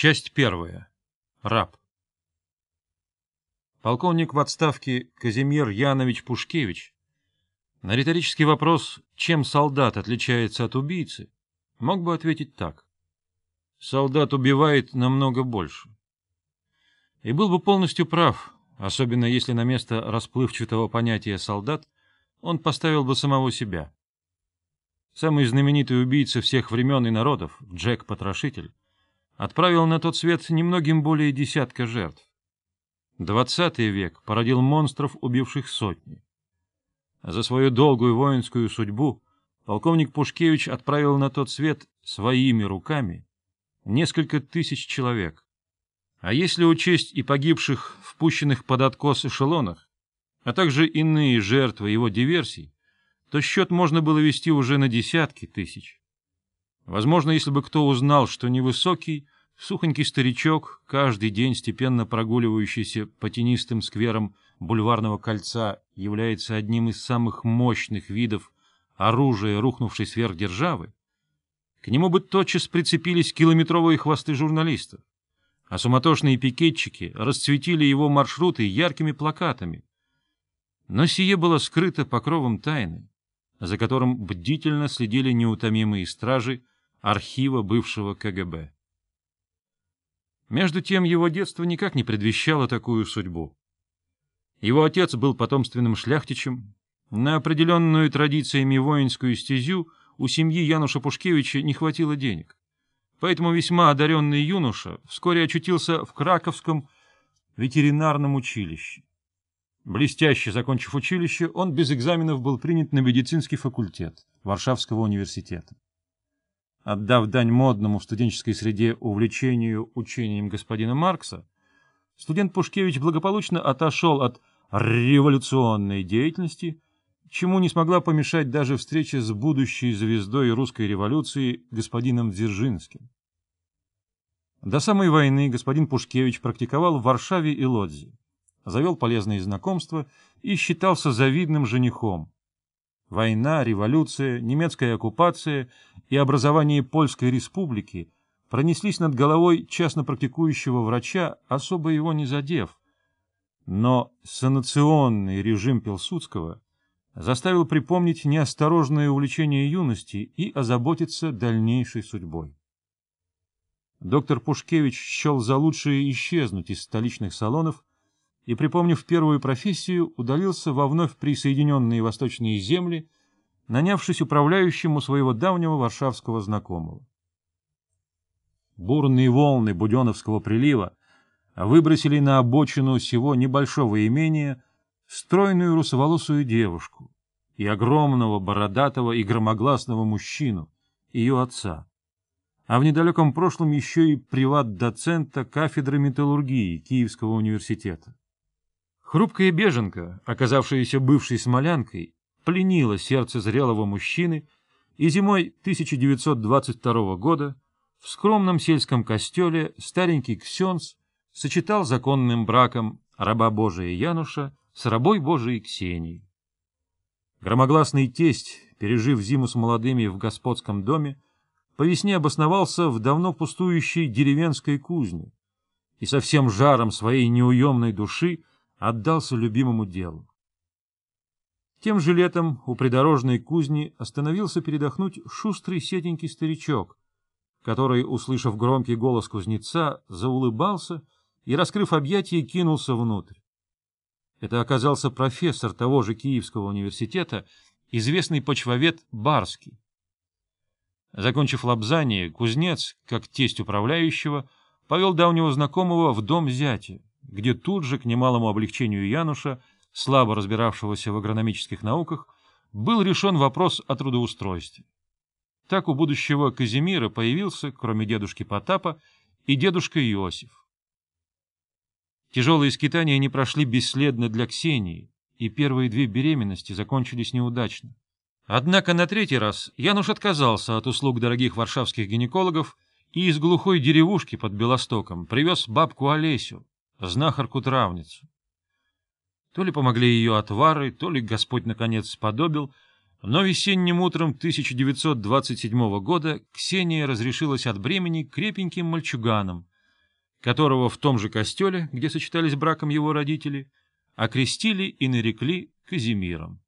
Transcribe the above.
Часть первая. Раб. Полковник в отставке Казимир Янович Пушкевич на риторический вопрос, чем солдат отличается от убийцы, мог бы ответить так. Солдат убивает намного больше. И был бы полностью прав, особенно если на место расплывчатого понятия «солдат» он поставил бы самого себя. Самый знаменитый убийца всех времен и народов, Джек-потрошитель, отправил на тот свет немногим более десятка жертв. Двадцатый век породил монстров, убивших сотни. За свою долгую воинскую судьбу полковник Пушкевич отправил на тот свет своими руками несколько тысяч человек. А если учесть и погибших в пущенных под откос эшелонах, а также иные жертвы его диверсий, то счет можно было вести уже на десятки тысяч. Возможно, если бы кто узнал, что невысокий, сухонький старичок, каждый день степенно прогуливающийся по тенистым скверам бульварного кольца, является одним из самых мощных видов оружия рухнувшей сверхдержавы, к нему бы тотчас прицепились километровые хвосты журналистов, а суматошные пикетчики расцветили его маршруты яркими плакатами. Но сие было скрыто покровом тайны, за которым бдительно следили неутомимые стражи архива бывшего КГБ. Между тем его детство никак не предвещало такую судьбу. Его отец был потомственным шляхтичем. На определенную традициями воинскую стезю у семьи Януша Пушкевича не хватило денег. Поэтому весьма одаренный юноша вскоре очутился в Краковском ветеринарном училище. Блестяще закончив училище, он без экзаменов был принят на медицинский факультет Варшавского университета. Отдав дань модному в студенческой среде увлечению учением господина Маркса, студент Пушкевич благополучно отошел от революционной деятельности, чему не смогла помешать даже встреча с будущей звездой русской революции господином Дзержинским. До самой войны господин Пушкевич практиковал в Варшаве и Лодзе завел полезные знакомства и считался завидным женихом. Война, революция, немецкая оккупация и образование Польской республики пронеслись над головой частно практикующего врача, особо его не задев. Но санационный режим Пилсудского заставил припомнить неосторожное увлечение юности и озаботиться дальнейшей судьбой. Доктор Пушкевич счел за лучшее исчезнуть из столичных салонов и, припомнив первую профессию, удалился во вновь присоединенные восточные земли, нанявшись управляющему своего давнего варшавского знакомого. Бурные волны Буденовского прилива выбросили на обочину всего небольшого имения стройную русоволосую девушку и огромного бородатого и громогласного мужчину, ее отца, а в недалеком прошлом еще и приват-доцента кафедры металлургии Киевского университета. Хрупкая беженка, оказавшаяся бывшей смолянкой, пленила сердце зрелого мужчины, и зимой 1922 года в скромном сельском костеле старенький Ксенц сочетал законным браком раба Божия Януша с рабой Божией Ксенией. Громогласный тесть, пережив зиму с молодыми в господском доме, по весне обосновался в давно пустующей деревенской кузне и со всем жаром своей неуемной души отдался любимому делу. Тем же летом у придорожной кузни остановился передохнуть шустрый сетенький старичок, который, услышав громкий голос кузнеца, заулыбался и, раскрыв объятия, кинулся внутрь. Это оказался профессор того же Киевского университета, известный почвовед Барский. Закончив лобзание, кузнец, как тесть управляющего, повел давнего знакомого в дом зятя, где тут же, к немалому облегчению Януша, слабо разбиравшегося в агрономических науках, был решен вопрос о трудоустройстве. Так у будущего Казимира появился, кроме дедушки Потапа, и дедушка Иосиф. Тяжелые скитания не прошли бесследно для Ксении, и первые две беременности закончились неудачно. Однако на третий раз Януш отказался от услуг дорогих варшавских гинекологов и из глухой деревушки под Белостоком привез бабку Олесю, знахарку-травницу. То ли помогли ее отвары, то ли Господь наконец сподобил, но весенним утром 1927 года Ксения разрешилась от бремени крепеньким мальчуганом, которого в том же костеле, где сочетались браком его родители, окрестили и нарекли Казимиром.